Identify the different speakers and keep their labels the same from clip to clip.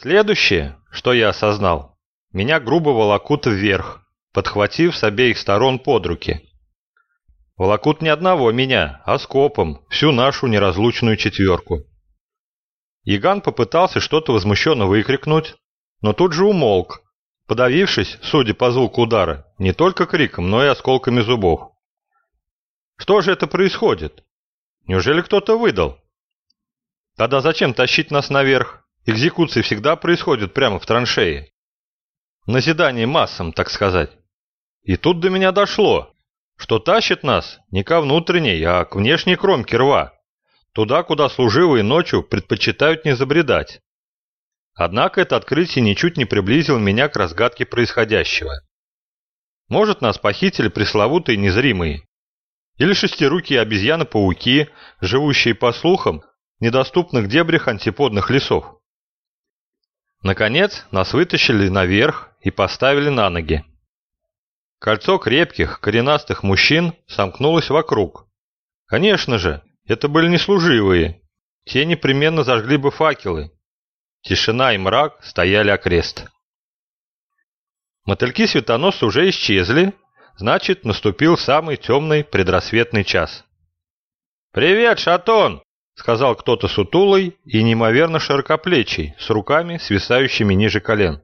Speaker 1: Следующее, что я осознал, меня грубо волокут вверх, подхватив с обеих сторон под руки. Волокут не одного меня, а скопом, всю нашу неразлучную четверку. Яган попытался что-то возмущенно выкрикнуть, но тут же умолк, подавившись, судя по звуку удара, не только криком, но и осколками зубов. Что же это происходит? Неужели кто-то выдал? Тогда зачем тащить нас наверх? Экзекуции всегда происходят прямо в траншее. Назидание массам, так сказать. И тут до меня дошло, что тащит нас не ко внутренней, а к внешней кромке рва, туда, куда служивые ночью предпочитают не забредать. Однако это открытие ничуть не приблизило меня к разгадке происходящего. Может, нас похитили пресловутые незримые, или шестирукие обезьяны-пауки, живущие по слухам в недоступных дебрях антиподных лесов. Наконец, нас вытащили наверх и поставили на ноги. Кольцо крепких, коренастых мужчин сомкнулось вокруг. Конечно же, это были не служивые. Те непременно зажгли бы факелы. Тишина и мрак стояли окрест. Мотыльки-светоносцы уже исчезли, значит, наступил самый темный предрассветный час. «Привет, Шатон!» — сказал кто-то сутулый и неимоверно широкоплечий, с руками, свисающими ниже колен.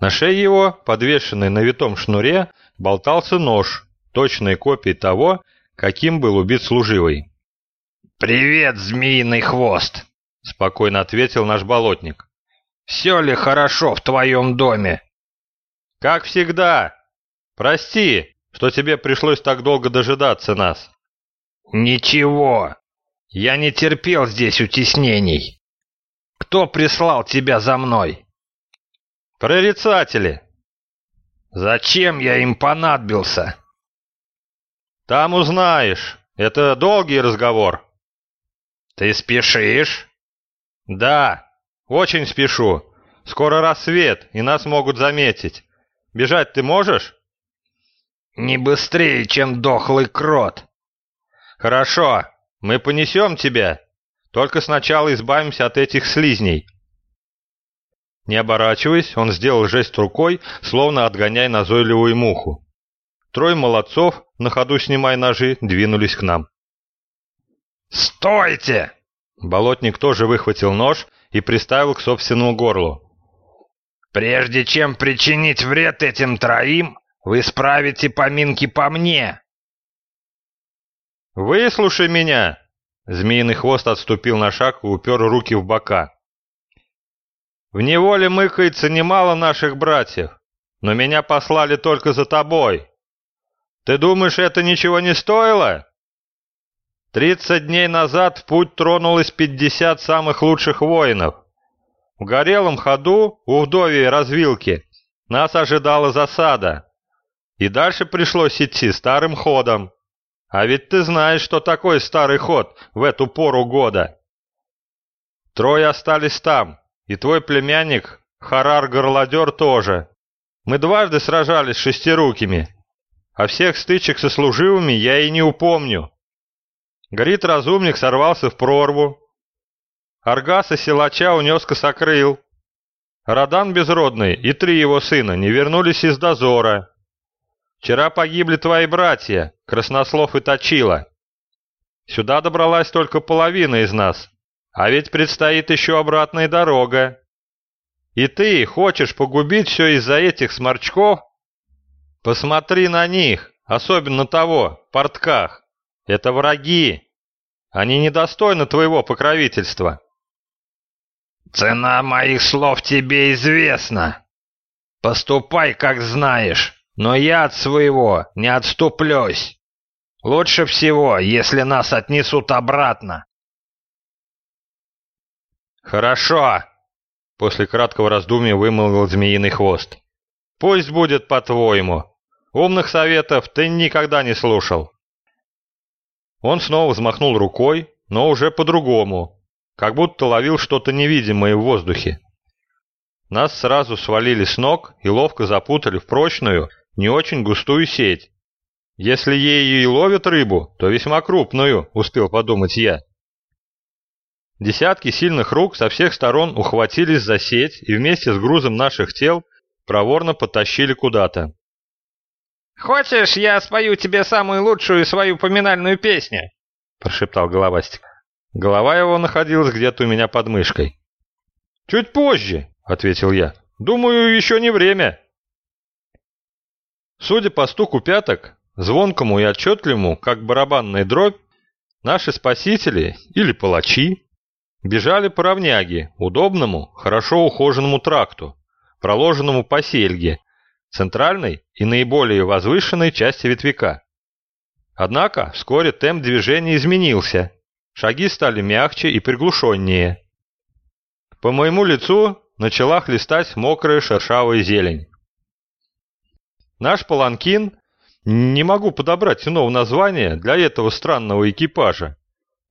Speaker 1: На шее его, подвешенный на витом шнуре, болтался нож, точной копией того, каким был убит служивый.
Speaker 2: «Привет, змеиный хвост!» — спокойно ответил наш болотник. «Все ли хорошо в твоем доме?»
Speaker 1: «Как всегда. Прости, что тебе пришлось так долго дожидаться нас».
Speaker 2: «Ничего. Я не терпел здесь утеснений. Кто прислал тебя за мной?»
Speaker 1: Прорицатели.
Speaker 2: Зачем я им понадобился?
Speaker 1: Там узнаешь. Это долгий разговор.
Speaker 2: Ты спешишь?
Speaker 1: Да, очень спешу. Скоро рассвет, и нас могут заметить. Бежать ты можешь?
Speaker 2: Не быстрее, чем дохлый крот.
Speaker 1: Хорошо, мы понесем тебя. Только сначала избавимся от этих слизней. Не оборачиваясь, он сделал жест рукой, словно отгоняя назойливую муху. Трое молодцов, на ходу снимая ножи, двинулись к нам.
Speaker 2: «Стойте!»
Speaker 1: Болотник тоже выхватил нож и приставил к собственному горлу.
Speaker 2: «Прежде чем причинить вред этим троим, вы справите поминки по мне!»
Speaker 1: «Выслушай меня!» Змеиный хвост отступил на шаг и упер руки в бока. В неволе мыкается немало наших братьев, но меня послали только за тобой. Ты думаешь, это ничего не стоило? Тридцать дней назад в путь тронулось пятьдесят самых лучших воинов. В горелом ходу у вдовьей развилки нас ожидала засада. И дальше пришлось идти старым ходом. А ведь ты знаешь, что такое старый ход в эту пору года. Трое остались там, и твой племянник, Харар-горлодер, тоже. Мы дважды сражались шестирукими, а всех стычек со служивыми я и не упомню. Грит-разумник сорвался в прорву. Аргаса силача унес косокрыл. Радан Безродный и три его сына не вернулись из дозора. Вчера погибли твои братья, Краснослов и Точила. Сюда добралась только половина из нас, а ведь предстоит еще обратная дорога. И ты хочешь погубить все из-за этих сморчков? Посмотри на них, особенно того, портках. Это враги. Они недостойны твоего покровительства.
Speaker 2: Цена моих слов тебе известна. Поступай, как знаешь, но я от своего не отступлюсь. Лучше всего, если нас отнесут обратно.
Speaker 1: «Хорошо!» — после краткого раздумья вымолвил змеиный хвост. «Пусть будет по-твоему. Умных советов ты никогда не слушал». Он снова взмахнул рукой, но уже по-другому, как будто ловил что-то невидимое в воздухе. Нас сразу свалили с ног и ловко запутали в прочную, не очень густую сеть. Если ею и ловят рыбу, то весьма крупную, успел подумать я. Десятки сильных рук со всех сторон ухватились за сеть и вместе с грузом наших тел проворно потащили куда-то.
Speaker 2: «Хочешь, я спою тебе самую лучшую свою поминальную песню?» – прошептал Головастик.
Speaker 1: Голова его находилась где-то у меня под мышкой. «Чуть позже», — ответил я. «Думаю, еще не время». Судя по стуку пяток, звонкому и отчетливому, как барабанная дробь, наши спасители или палачи бежали по равняге, удобному, хорошо ухоженному тракту, проложенному по сельге, центральной и наиболее возвышенной части ветвяка. Однако вскоре темп движения изменился, шаги стали мягче и приглушеннее. По моему лицу начала хлестать мокрая шершавая зелень. Наш паланкин, не могу подобрать иного названия для этого странного экипажа,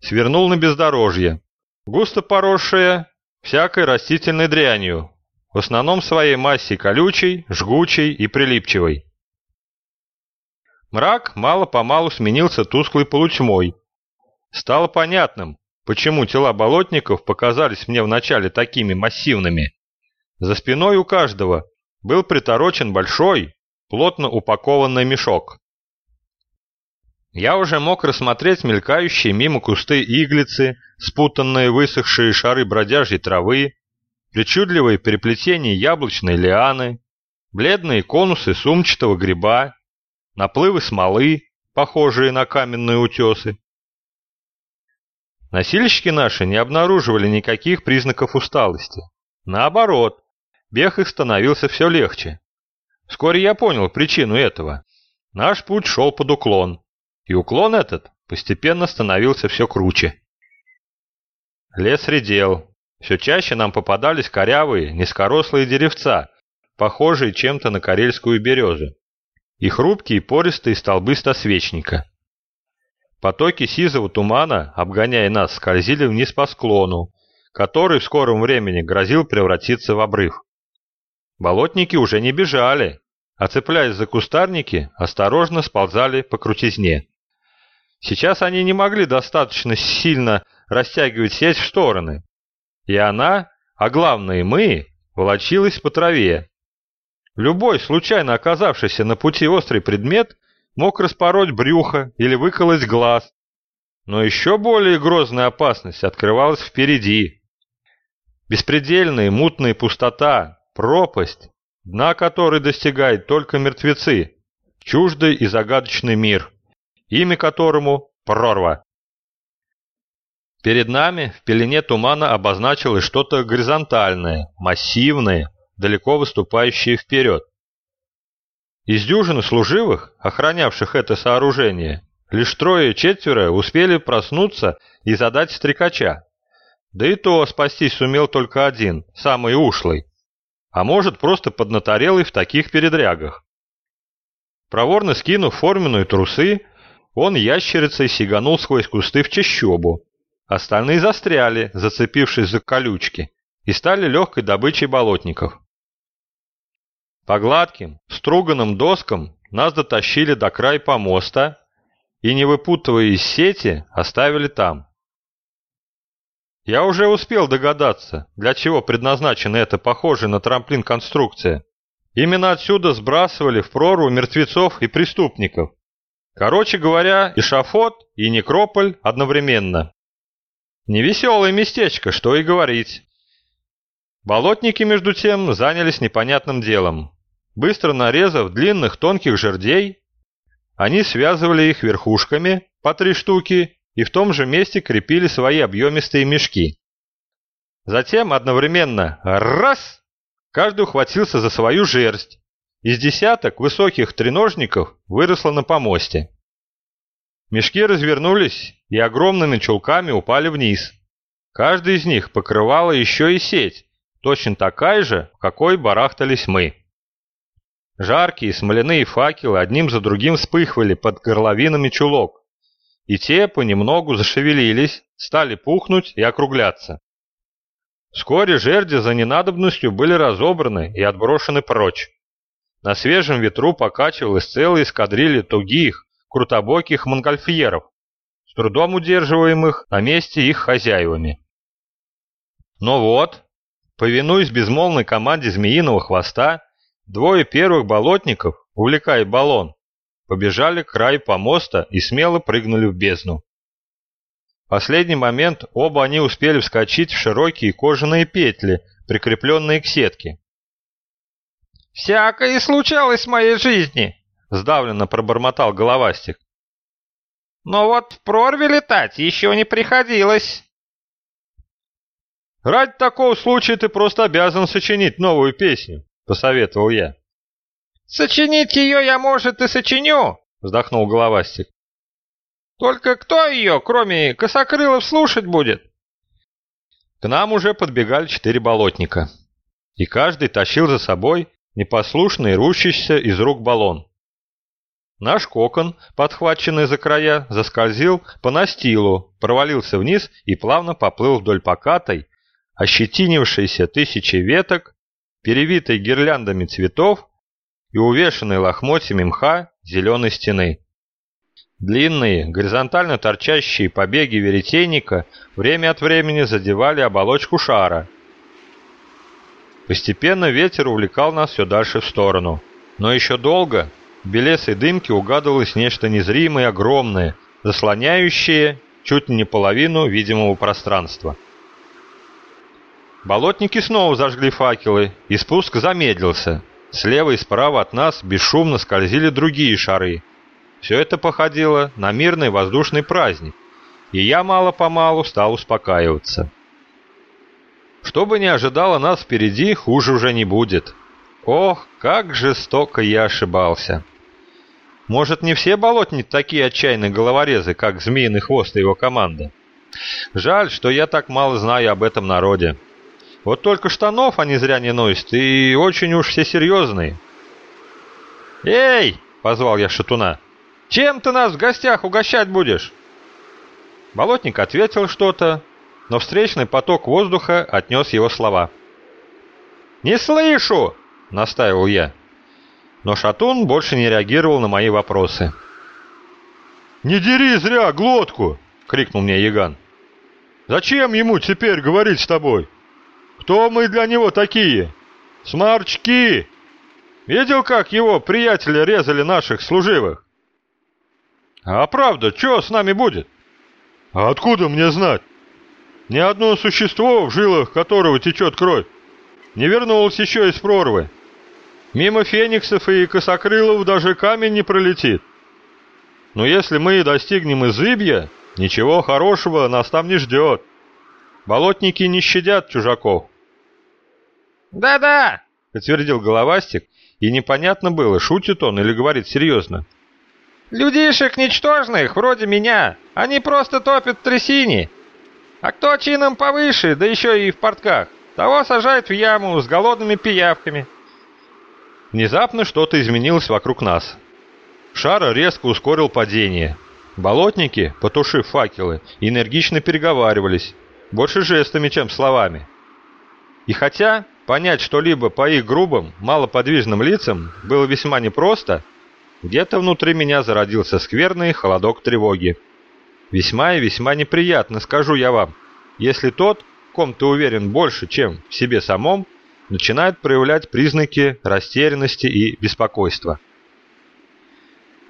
Speaker 1: свернул на бездорожье, густо поросшее всякой растительной дрянью, в основном своей массе колючей, жгучей и прилипчивой. Мрак мало-помалу сменился тусклой полутьмой. Стало понятным, почему тела болотников показались мне вначале такими массивными. За спиной у каждого был приторочен большой, плотно упакованный мешок. Я уже мог рассмотреть мелькающие мимо кусты иглицы, спутанные высохшие шары бродяжьей травы, причудливые переплетения яблочной лианы, бледные конусы сумчатого гриба, наплывы смолы, похожие на каменные утесы. Носильщики наши не обнаруживали никаких признаков усталости. Наоборот, бег их становился все легче. Вскоре я понял причину этого. Наш путь шел под уклон, и уклон этот постепенно становился все круче. Лес редел, все чаще нам попадались корявые, низкорослые деревца, похожие чем-то на карельскую березу, и хрупкие пористые столбы стосвечника. Потоки сизого тумана, обгоняя нас, скользили вниз по склону, который в скором времени грозил превратиться в обрыв. Болотники уже не бежали, а цепляясь за кустарники, осторожно сползали по крутизне. Сейчас они не могли достаточно сильно растягивать сеть в стороны, и она, а главное мы, волочилась по траве. Любой, случайно оказавшийся на пути острый предмет, мог распороть брюхо или выколоть глаз. Но еще более грозная опасность открывалась впереди. Беспредельная мутная пустота, пропасть, дна которой достигают только мертвецы, чуждый и загадочный мир, имя которому – прорва. Перед нами в пелене тумана обозначилось что-то горизонтальное, массивное, далеко выступающее вперед. Из дюжины служивых, охранявших это сооружение, лишь трое-четверо успели проснуться и задать стрекача. Да и то спастись сумел только один, самый ушлый. А может, просто поднаторелый в таких передрягах. Проворно скинув форменную трусы, он ящерицей сиганул сквозь кусты в чащобу, Остальные застряли, зацепившись за колючки, и стали легкой добычей болотников. По гладким, струганным доскам нас дотащили до края помоста и, не выпутывая из сети, оставили там. Я уже успел догадаться, для чего предназначена эта похожая на трамплин конструкция. Именно отсюда сбрасывали в прорву мертвецов и преступников. Короче говоря, и шафот, и некрополь одновременно. Невеселое местечко, что и говорить. Болотники, между тем, занялись непонятным делом. Быстро нарезав длинных тонких жердей, они связывали их верхушками, по три штуки, и в том же месте крепили свои объемистые мешки. Затем одновременно раз, каждый ухватился за свою жерсть. Из десяток высоких треножников выросло на помосте. Мешки развернулись и огромными чулками упали вниз. Каждый из них покрывала еще и сеть, точно такая же, в какой барахтались мы. Жаркие смоляные факелы одним за другим вспыхивали под горловинами чулок, и те понемногу зашевелились, стали пухнуть и округляться. Вскоре жерди за ненадобностью были разобраны и отброшены прочь. На свежем ветру покачивалась целая эскадрилья тугих, крутобоких монгольфьеров, с трудом удерживаемых на месте их хозяевами. Но вот, повинуясь безмолвной команде змеиного хвоста, двое первых болотников, увлекая баллон, побежали к краю помоста и смело прыгнули в бездну. В последний момент оба они успели вскочить в широкие кожаные петли, прикрепленные к сетке.
Speaker 2: «Всякое случалось в моей жизни!» — сдавленно пробормотал головастик. «Но вот в прорве летать еще не приходилось!»
Speaker 1: «Ради такого случая ты просто обязан сочинить новую песню», — посоветовал я.
Speaker 2: «Сочинить ее я, может, и сочиню», — вздохнул головастик. «Только кто ее, кроме косокрылов, слушать будет?»
Speaker 1: К нам уже подбегали четыре болотника, и каждый тащил за собой непослушный рущийся из рук баллон. Наш кокон, подхваченный за края, заскользил по настилу, провалился вниз и плавно поплыл вдоль покатой, ощетинившейся тысячи веток, перевитой гирляндами цветов и увешанной лохмотьями мха зеленой стены. Длинные, горизонтально торчащие побеги веретейника время от времени задевали оболочку шара. Постепенно ветер увлекал нас все дальше в сторону. Но еще долго в белесой дымке угадывалось нечто незримое и огромное, заслоняющее чуть не половину видимого пространства. Болотники снова зажгли факелы, и спуск замедлился. Слева и справа от нас бесшумно скользили другие шары. Все это походило на мирный воздушный праздник, и я мало-помалу стал успокаиваться. Что бы ни ожидало нас впереди, хуже уже не будет. Ох, как жестоко я ошибался. Может, не все болотники такие отчаянные головорезы, как Змеиный Хвост и его команда? Жаль, что я так мало знаю об этом народе. Вот только штанов они зря не носят, и очень уж все серьезные. «Эй!» — позвал я шатуна. «Чем ты нас в гостях угощать будешь?» Болотник ответил что-то, но встречный поток воздуха отнес его слова. «Не слышу!» — настаивал я. Но Шатун больше не реагировал на мои вопросы. «Не дери зря глотку!» — крикнул мне Яган. «Зачем ему теперь говорить с тобой?» Кто мы для него такие? Сморчки! Видел, как его приятели резали наших служивых? А правда, что с нами будет? А откуда мне знать? Ни одно существо, в жилах которого течет кровь, не вернулось еще из прорвы. Мимо фениксов и косокрылов даже камень не пролетит. Но если мы достигнем изыбья, ничего хорошего нас там не ждет. Болотники не щадят чужаков.
Speaker 2: «Да-да!»
Speaker 1: — подтвердил головастик, и непонятно было, шутит он или говорит серьезно.
Speaker 2: «Людишек ничтожных, вроде меня, они просто топят в трясине. А кто чином повыше, да еще и в портках, того сажают в яму с голодными пиявками».
Speaker 1: Внезапно что-то изменилось вокруг нас. Шар резко ускорил падение. Болотники, потушив факелы, энергично переговаривались, больше жестами, чем словами. И хотя Понять что-либо по их грубым, малоподвижным лицам было весьма непросто. Где-то внутри меня зародился скверный холодок тревоги. Весьма и весьма неприятно, скажу я вам, если тот, ком ты уверен больше, чем в себе самом, начинает проявлять признаки растерянности и беспокойства.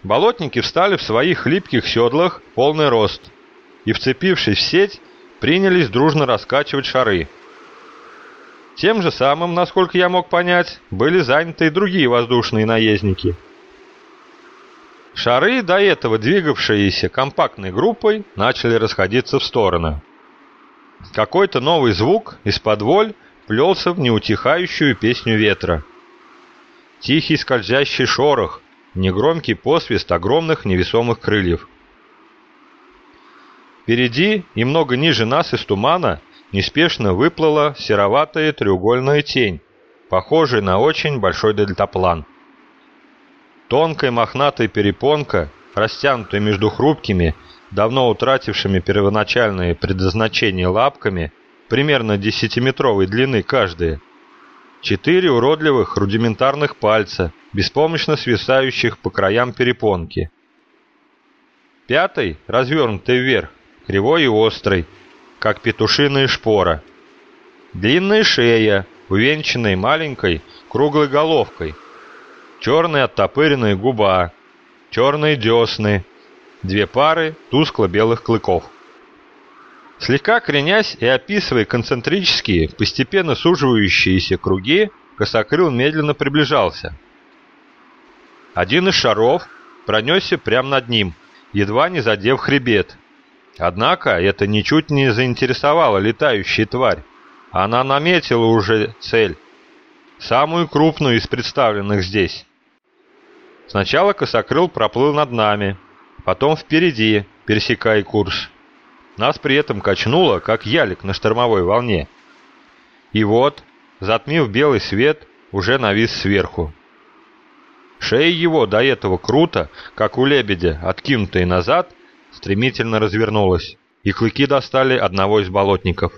Speaker 1: Болотники встали в своих хлипких седлах полный рост и, вцепившись в сеть, принялись дружно раскачивать шары – тем же самым, насколько я мог понять, были заняты и другие воздушные наездники. Шары, до этого двигавшиеся компактной группой, начали расходиться в стороны. Какой-то новый звук из-под воль плелся в неутихающую песню ветра. Тихий скользящий шорох, негромкий посвист огромных невесомых крыльев. Впереди и много ниже нас из тумана неспешно выплыла сероватая треугольная тень, похожая на очень большой дельтаплан. Тонкая мохнатая перепонка, растянутая между хрупкими, давно утратившими первоначальное предназначение лапками, примерно десятиметровой длины каждая, четыре уродливых рудиментарных пальца, беспомощно свисающих по краям перепонки. Пятый, развернутый вверх, кривой и острый, как петушиная шпора. Длинная шея, увенчанная маленькой круглой головкой. Черная оттопыренная губа, черные десны, две пары тускло-белых клыков. Слегка кренясь и описывая концентрические, постепенно суживающиеся круги, косокрыл медленно приближался. Один из шаров пронесся прямо над ним, едва не задев хребет. Однако это ничуть не заинтересовало летающую тварь. Она наметила уже цель, самую крупную из представленных здесь. Сначала косокрыл проплыл над нами, потом впереди, пересекая курс. Нас при этом качнуло, как ялик на штормовой волне. И вот, затмив белый свет, уже навис сверху. Шея его до этого круто, как у лебедя, откинутая назад, стремительно развернулась, и клыки достали одного из болотников.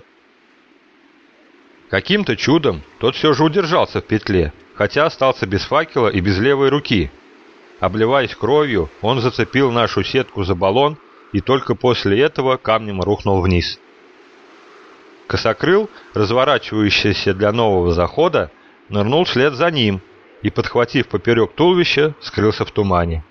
Speaker 1: Каким-то чудом тот все же удержался в петле, хотя остался без факела и без левой руки. Обливаясь кровью, он зацепил нашу сетку за баллон и только после этого камнем рухнул вниз. Косокрыл, разворачивающийся для нового захода, нырнул вслед за ним и, подхватив поперек туловища, скрылся в тумане.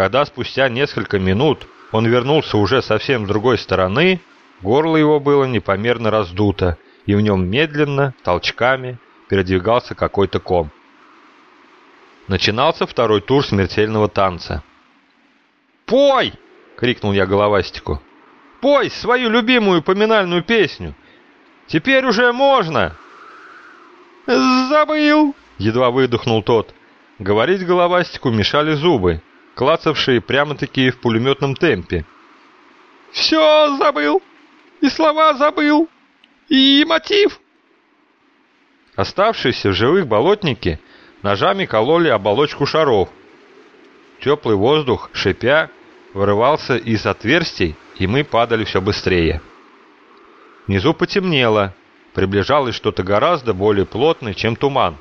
Speaker 1: Когда спустя несколько минут он вернулся уже совсем с другой стороны, горло его было непомерно раздуто, и в нем медленно, толчками, передвигался какой-то ком. Начинался второй тур смертельного танца. «Пой!» крикнул я головастику. «Пой свою любимую поминальную песню! Теперь уже можно!» «Забыл!» — едва выдохнул тот. Говорить головастику мешали зубы, клацавшие прямо-таки в пулеметном темпе. «Все забыл! И слова забыл! И мотив!» Оставшиеся в живых болотники ножами кололи оболочку шаров. Теплый воздух, шипя, вырывался из отверстий, и мы падали все быстрее. Внизу потемнело, приближалось что-то гораздо более плотное, чем туман.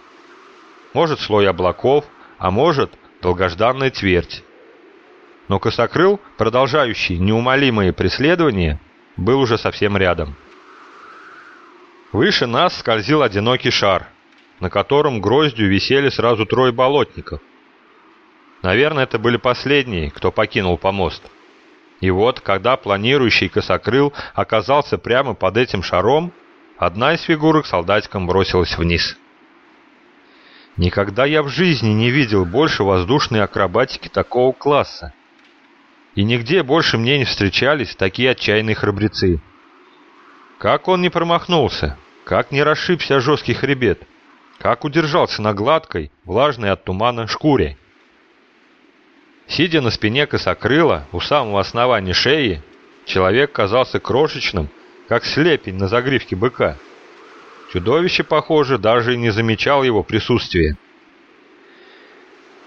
Speaker 1: Может, слой облаков, а может, долгожданная твердь. Но косокрыл, продолжающий неумолимые преследования, был уже совсем рядом. Выше нас скользил одинокий шар, на котором гроздью висели сразу трое болотников. Наверное, это были последние, кто покинул помост. И вот, когда планирующий косокрыл оказался прямо под этим шаром, одна из фигурок солдатиком бросилась вниз. Никогда я в жизни не видел больше воздушной акробатики такого класса. И нигде больше мне не встречались такие отчаянные храбрецы. Как он не промахнулся, как не расшибся жесткий хребет, как удержался на гладкой, влажной от тумана шкуре. Сидя на спине косокрыла у самого основания шеи, человек казался крошечным, как слепень на загривке быка. Чудовище, похоже, даже и не замечал его присутствия.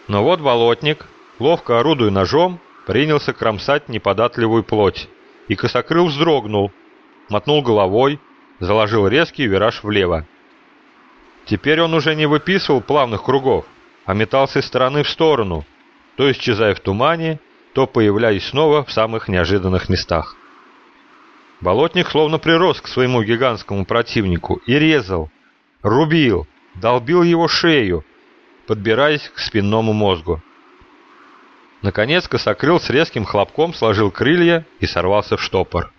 Speaker 1: Но вот болотник, ловко орудуя ножом, принялся кромсать неподатливую плоть, и косокрыл вздрогнул, мотнул головой, заложил резкий вираж влево. Теперь он уже не выписывал плавных кругов, а метался из стороны в сторону, то исчезая в тумане, то появляясь снова в самых неожиданных местах. Болотник словно прирос к своему гигантскому противнику и резал, рубил, долбил его шею, подбираясь к спинному мозгу. Наконец косокрыл с резким хлопком сложил крылья и сорвался в штопор.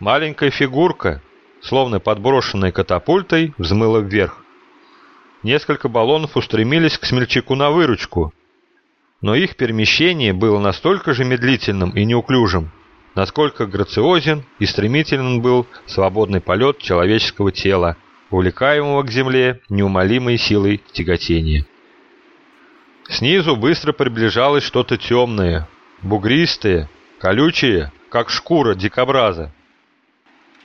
Speaker 1: Маленькая фигурка, словно подброшенная катапультой, взмыла вверх. Несколько баллонов устремились к смельчаку на выручку, но их перемещение было настолько же медлительным и неуклюжим, насколько грациозен и стремителен был свободный полет человеческого тела, увлекаемого к земле неумолимой силой тяготения. Снизу быстро приближалось что-то темное, бугристое, колючее, как шкура дикобраза.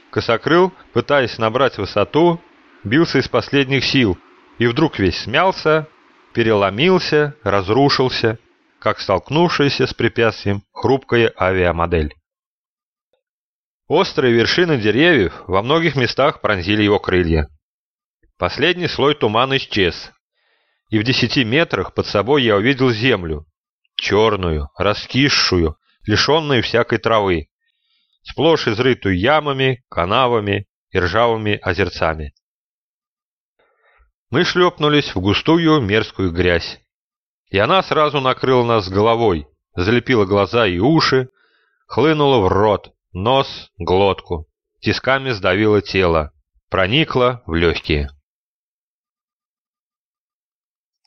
Speaker 1: Косокрыл, пытаясь набрать высоту, бился из последних сил и вдруг весь смялся, переломился, разрушился, как столкнувшаяся с препятствием хрупкая авиамодель. Острые вершины деревьев во многих местах пронзили его крылья. Последний слой тумана исчез, и в десяти метрах под собой я увидел землю, черную, раскисшую, лишенную всякой травы, сплошь изрытую ямами, канавами и ржавыми озерцами. Мы шлепнулись в густую мерзкую грязь, и она сразу накрыла нас головой, залепила глаза и уши, хлынула в рот, нос, глотку, тисками сдавила тело, проникла в легкие.